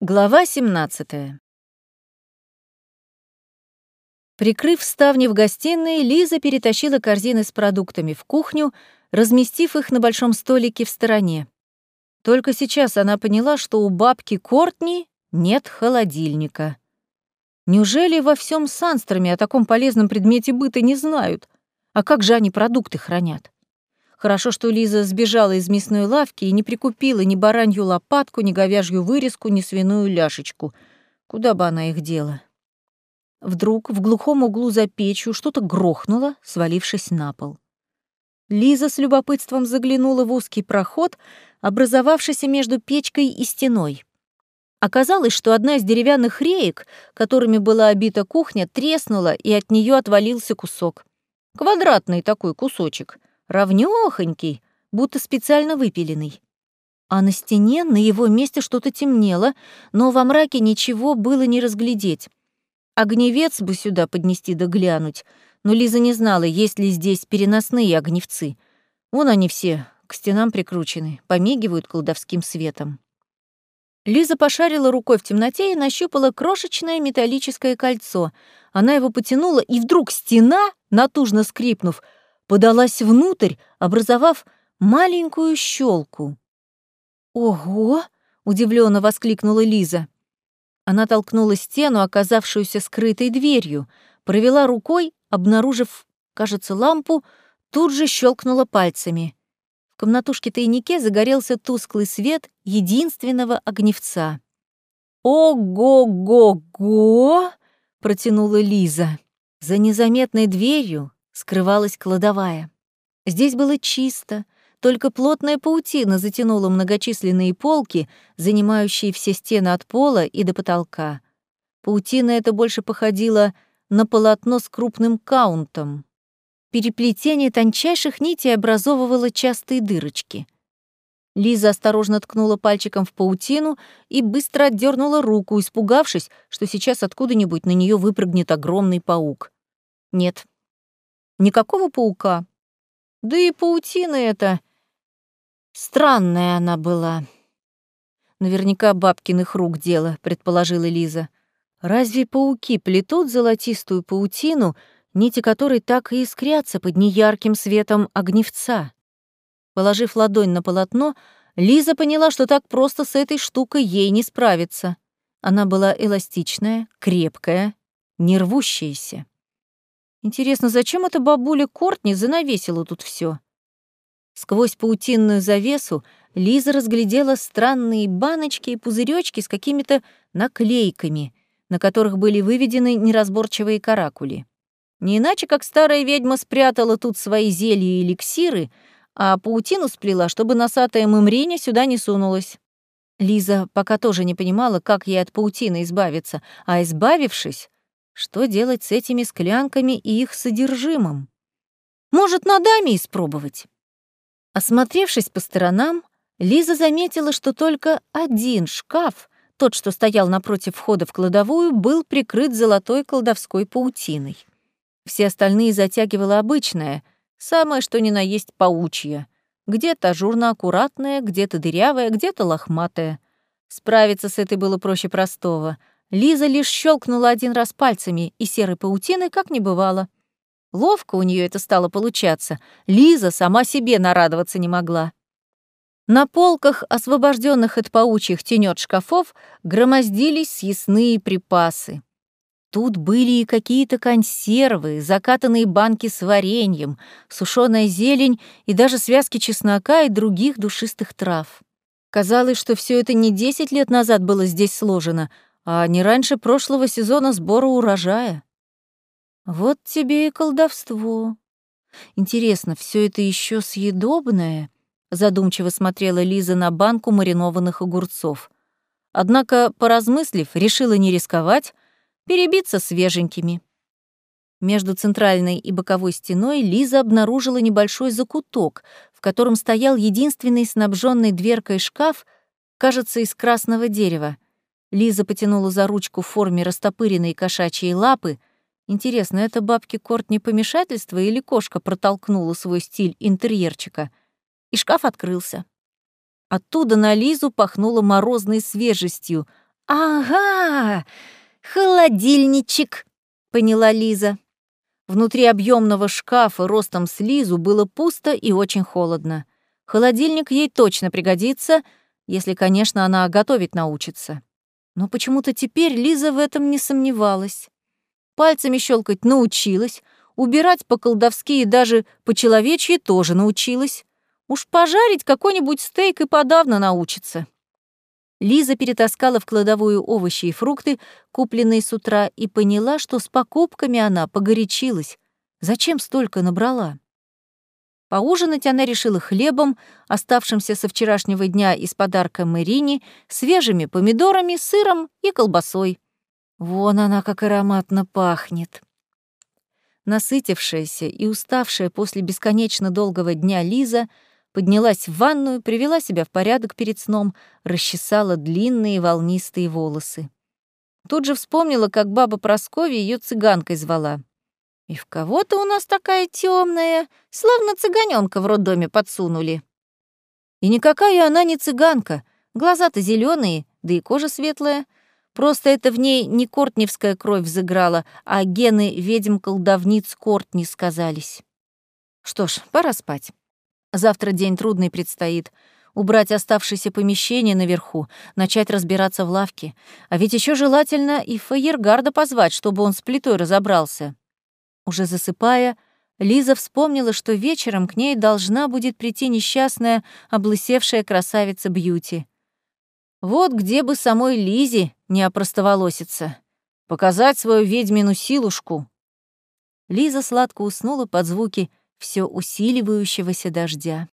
Глава 17. Прикрыв ставни в гостиной, Лиза перетащила корзины с продуктами в кухню, разместив их на большом столике в стороне. Только сейчас она поняла, что у бабки Кортни нет холодильника. Неужели во всем Санстроме о таком полезном предмете быта не знают? А как же они продукты хранят? Хорошо, что Лиза сбежала из мясной лавки и не прикупила ни баранью лопатку, ни говяжью вырезку, ни свиную ляшечку. Куда бы она их дела? Вдруг в глухом углу за печью что-то грохнуло, свалившись на пол. Лиза с любопытством заглянула в узкий проход, образовавшийся между печкой и стеной. Оказалось, что одна из деревянных реек, которыми была обита кухня, треснула, и от нее отвалился кусок. Квадратный такой кусочек — равнёхонький, будто специально выпиленный. А на стене на его месте что-то темнело, но во мраке ничего было не разглядеть. Огневец бы сюда поднести да глянуть, но Лиза не знала, есть ли здесь переносные огневцы. Вон они все, к стенам прикручены, помигивают колдовским светом. Лиза пошарила рукой в темноте и нащупала крошечное металлическое кольцо. Она его потянула, и вдруг стена, натужно скрипнув, подалась внутрь, образовав маленькую щелку. «Ого!» — удивленно воскликнула Лиза. Она толкнула стену, оказавшуюся скрытой дверью, провела рукой, обнаружив, кажется, лампу, тут же щелкнула пальцами. В комнатушке-тайнике загорелся тусклый свет единственного огневца. «Ого-го-го!» — протянула Лиза. За незаметной дверью скрывалась кладовая. Здесь было чисто, только плотная паутина затянула многочисленные полки, занимающие все стены от пола и до потолка. Паутина эта больше походила на полотно с крупным каунтом. Переплетение тончайших нитей образовывало частые дырочки. Лиза осторожно ткнула пальчиком в паутину и быстро отдернула руку, испугавшись, что сейчас откуда-нибудь на нее выпрыгнет огромный паук. Нет, Никакого паука. Да и паутина эта... Странная она была. Наверняка бабкиных рук дело, предположила Лиза. Разве пауки плетут золотистую паутину, нити которой так и искрятся под неярким светом огневца? Положив ладонь на полотно, Лиза поняла, что так просто с этой штукой ей не справиться. Она была эластичная, крепкая, не рвущаяся. Интересно, зачем эта бабуля Кортни занавесила тут все? Сквозь паутинную завесу Лиза разглядела странные баночки и пузыречки с какими-то наклейками, на которых были выведены неразборчивые каракули. Не иначе, как старая ведьма спрятала тут свои зелья и эликсиры, а паутину сплела, чтобы носатая мымриня сюда не сунулась. Лиза пока тоже не понимала, как ей от паутины избавиться, а избавившись, что делать с этими склянками и их содержимым? Может, на даме испробовать? Осмотревшись по сторонам, Лиза заметила, что только один шкаф, тот, что стоял напротив входа в кладовую, был прикрыт золотой колдовской паутиной. Все остальные затягивала обычная, самое что ни на есть паучья. Где-то ажурно-аккуратная, где-то дырявая, где-то лохматая. Справиться с этой было проще простого — Лиза лишь щелкнула один раз пальцами, и серой паутины как не бывало. Ловко у нее это стало получаться. Лиза сама себе нарадоваться не могла. На полках, освобожденных от паучьих тенет шкафов, громоздились съестные припасы. Тут были и какие-то консервы, закатанные банки с вареньем, сушеная зелень и даже связки чеснока и других душистых трав. Казалось, что все это не десять лет назад было здесь сложено — а не раньше прошлого сезона сбора урожая. Вот тебе и колдовство. Интересно, все это еще съедобное? Задумчиво смотрела Лиза на банку маринованных огурцов. Однако, поразмыслив, решила не рисковать, перебиться свеженькими. Между центральной и боковой стеной Лиза обнаружила небольшой закуток, в котором стоял единственный снабженный дверкой шкаф, кажется, из красного дерева — Лиза потянула за ручку в форме растопыренной кошачьей лапы. Интересно, это бабки Корт не помешательство или кошка протолкнула свой стиль интерьерчика? И шкаф открылся. Оттуда на Лизу пахнуло морозной свежестью, «Ага, холодильничек», — поняла Лиза. Внутри объемного шкафа ростом с Лизу было пусто и очень холодно. Холодильник ей точно пригодится, если, конечно, она готовить научится. Но почему-то теперь Лиза в этом не сомневалась. Пальцами щелкать научилась, убирать по-колдовски и даже по-человечьи тоже научилась. Уж пожарить какой-нибудь стейк и подавно научится. Лиза перетаскала в кладовую овощи и фрукты, купленные с утра, и поняла, что с покупками она погорячилась. Зачем столько набрала? Поужинать она решила хлебом, оставшимся со вчерашнего дня из подарка Мэрине, свежими помидорами, сыром и колбасой. Вон она как ароматно пахнет. Насытившаяся и уставшая после бесконечно долгого дня Лиза — поднялась в ванную, привела себя в порядок перед сном, расчесала длинные волнистые волосы. Тут же вспомнила, как баба Прасковья ее цыганкой звала. «И в кого-то у нас такая темная, словно цыганенка в роддоме подсунули». И никакая она не цыганка, глаза-то зеленые, да и кожа светлая. Просто это в ней не кортневская кровь взыграла, а гены ведьм-колдовниц Кортни сказались. Что ж, пора спать. Завтра день трудный предстоит. Убрать оставшиеся помещения наверху, начать разбираться в лавке. А ведь еще желательно и Фаергарда позвать, чтобы он с плитой разобрался. Уже засыпая, Лиза вспомнила, что вечером к ней должна будет прийти несчастная, облысевшая красавица Бьюти. Вот где бы самой Лизе не опростоволоситься. Показать свою ведьмину силушку. Лиза сладко уснула под звуки все усиливающегося дождя.